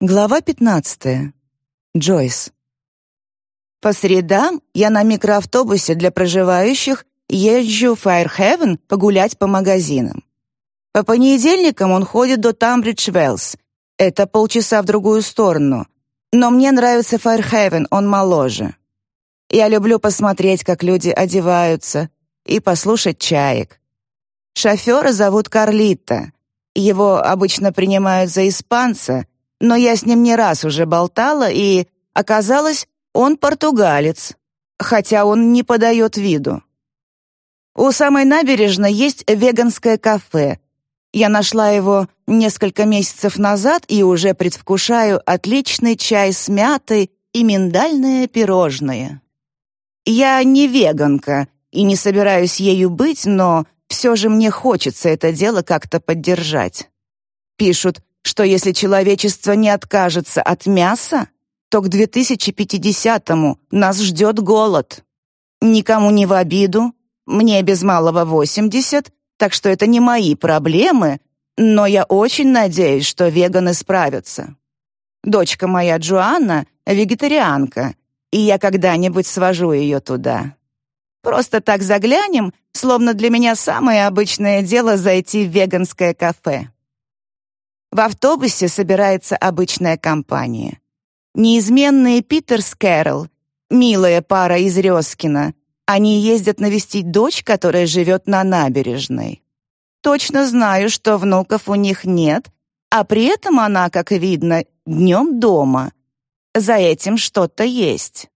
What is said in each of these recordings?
Глава 15. Джойс. По средам я на микроавтобусе для проживающих езжу в Файрхевен погулять по магазинам. По понедельникам он ходит до Тамбридж-Веллс. Это полчаса в другую сторону. Но мне нравится Файрхевен, он моложе. Я люблю посмотреть, как люди одеваются, и послушать чаек. Шофера зовут Карлита. Его обычно принимают за испанца — но я с ним не раз уже болтала, и оказалось, он португалец, хотя он не подает виду. У самой набережной есть веганское кафе. Я нашла его несколько месяцев назад и уже предвкушаю отличный чай с мятой и миндальное пирожное. Я не веганка и не собираюсь ею быть, но все же мне хочется это дело как-то поддержать. Пишут, что если человечество не откажется от мяса, то к 2050-му нас ждет голод. Никому не в обиду, мне без малого 80, так что это не мои проблемы, но я очень надеюсь, что веганы справятся. Дочка моя Джоанна — вегетарианка, и я когда-нибудь свожу ее туда. Просто так заглянем, словно для меня самое обычное дело зайти в веганское кафе. В автобусе собирается обычная компания. Неизменные Питер с Кэрол, милая пара из Резкина. Они ездят навестить дочь, которая живет на набережной. Точно знаю, что внуков у них нет, а при этом она, как видно, днем дома. За этим что-то есть.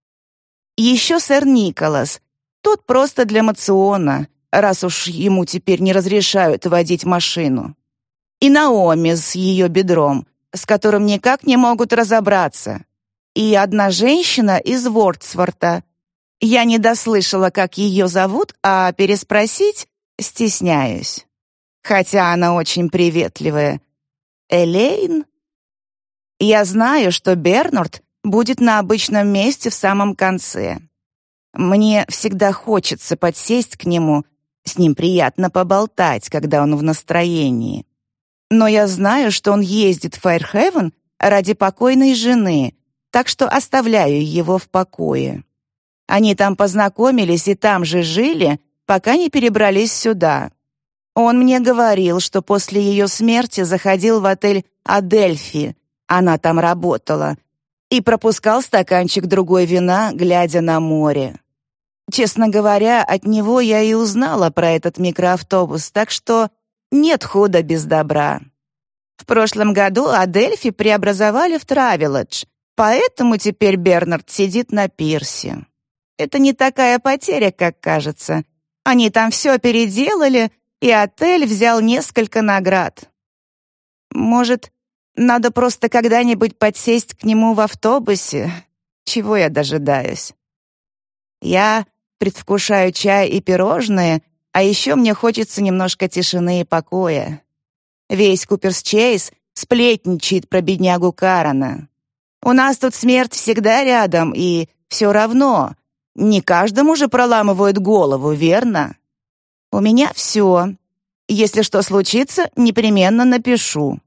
Еще сэр Николас. Тот просто для мациона, раз уж ему теперь не разрешают водить машину и Наоми с ее бедром, с которым никак не могут разобраться, и одна женщина из Вордсворта. Я не дослышала, как ее зовут, а переспросить стесняюсь. Хотя она очень приветливая. Элейн? Я знаю, что Бернард будет на обычном месте в самом конце. Мне всегда хочется подсесть к нему, с ним приятно поболтать, когда он в настроении. Но я знаю, что он ездит в Файрхевен ради покойной жены, так что оставляю его в покое. Они там познакомились и там же жили, пока не перебрались сюда. Он мне говорил, что после ее смерти заходил в отель «Адельфи», она там работала, и пропускал стаканчик другой вина, глядя на море. Честно говоря, от него я и узнала про этот микроавтобус, так что нет худа без добра. В прошлом году Адельфи преобразовали в Травеледж, поэтому теперь Бернард сидит на пирсе. Это не такая потеря, как кажется. Они там все переделали, и отель взял несколько наград. Может, надо просто когда-нибудь подсесть к нему в автобусе? Чего я дожидаюсь? Я предвкушаю чай и пирожные а еще мне хочется немножко тишины и покоя. Весь Куперс-Чейз сплетничает про беднягу Карана. У нас тут смерть всегда рядом, и все равно. Не каждому же проламывают голову, верно? У меня все. Если что случится, непременно напишу.